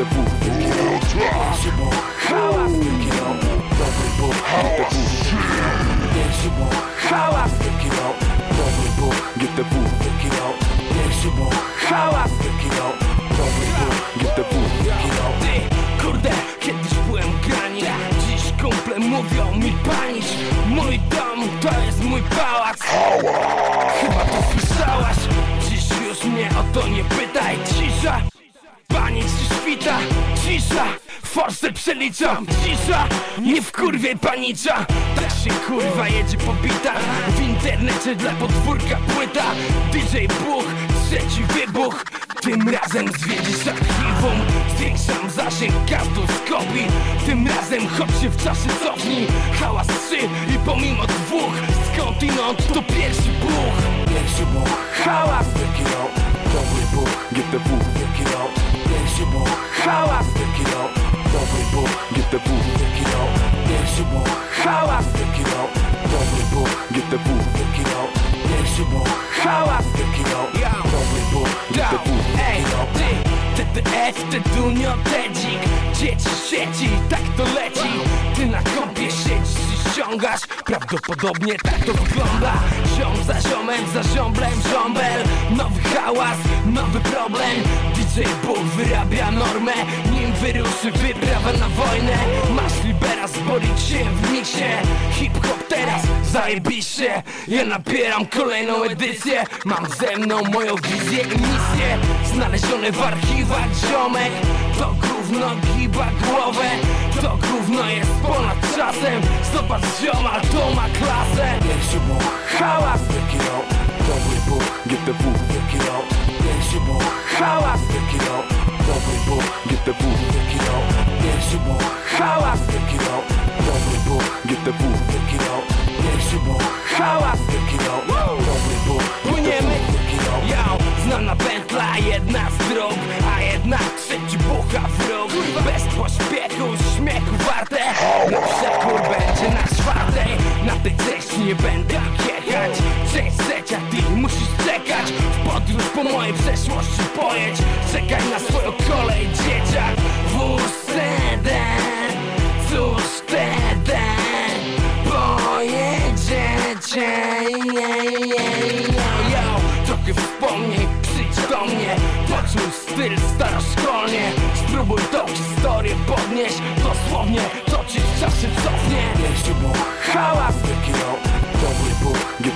GTW Pierwszy bóg, hałas Wielki rok, dobry bóg GTW Pierwszy bóg, hałas Wielki rok, dobry bóg GTW Wielki rok, pierwszy bóg, hałas rok, dobry bóg GTW Wielki rok Ty, kurde, kiedyś byłem grani Dziś kumple mówią mi panisz Mój dom to jest mój pałac. Chyba to słyszałaś Dziś już mnie o to nie pytaj. Cisza, pani czy świta Cisza, forsę przeliczam. Cisza, nie wkurwie panicza. Tak się kurwa jedzie pobita. W internecie dla podwórka płyta. DJ Buch, trzeci wybuch. Tym razem zwiedzisz archiwum Zwiększam zasięg każdą z kopii Tym razem chodź się w czasie cofnij Hałas trzy i pomimo dwóch Skądinąd to pierwszy buch. Pierwszy bóg, hałas! Wielki rok, dobry bóg GTW Wielki rok, hałas! Wielki rok, dobry bóg GTW Wielki rok, pierwszy bóg, hałas! Wielki rok, dobry bóg GTW Wielki rok, pierwszy bóg, hałas! Wielki rok, dobry bóg Down, ej, ty, TTF, ty dunio, tedzik Dzieci, sieci, tak to leci. Ty na kąpie siedzisz ściągasz. Prawdopodobnie tak to wygląda. Ziom za ziomem, za ziombelem, ziombel Nowy hałas, nowy problem Bóg wyrabia normę. Nim wyruszy wyprawa na wojnę. Masz libera zborić się w miksie. Hip-hop teraz zajebiście. Ja nabieram kolejną edycję. Mam ze mną moją wizję i misję. Znalezione w archiwach ziomek. To gówno giba głowę. To gówno jest ponad czasem. Zobacz zioma, to ma klasę. Pierwszy bóg, hałas Wielki rok, dobry bóg GTW Wielki rok, pierwszy bóg, hałas Wielki rok, dobry bóg GTW Wielki rok, bucha wróg Bez pośpiechu, śmiechu warte. Przekór będzie na czwartej Na tej treści nie będę jechać. Część trzecia, ty musisz czekać W podróż po mojej przeszłości pojedź. Czekaj na swoją kolej, dzieciak Wóz sedan, cóż wtedy Pojedziecie Yo, trochę wspomnień,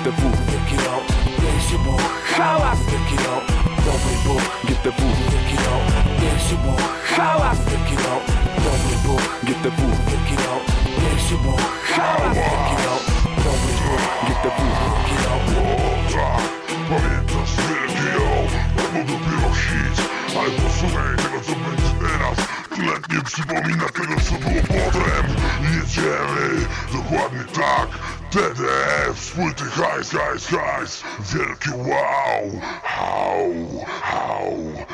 bóg GTW Wielki rok, pierwszy bóg, hałas Wielki rok, dobry bóg GTW Wielki rok, pierwszy bóg, hałas Wielki rok, dobry bóg GTW Wielki rok, pierwszy bóg, hałas Wielki rok, dobry bóg GTW Wielki rok Tak, nie przypomina tego co było potem. Jedziemy, dokładnie tak. TDF, z płyty hajs, hajs, hajs. Wielkie wow, hał, hał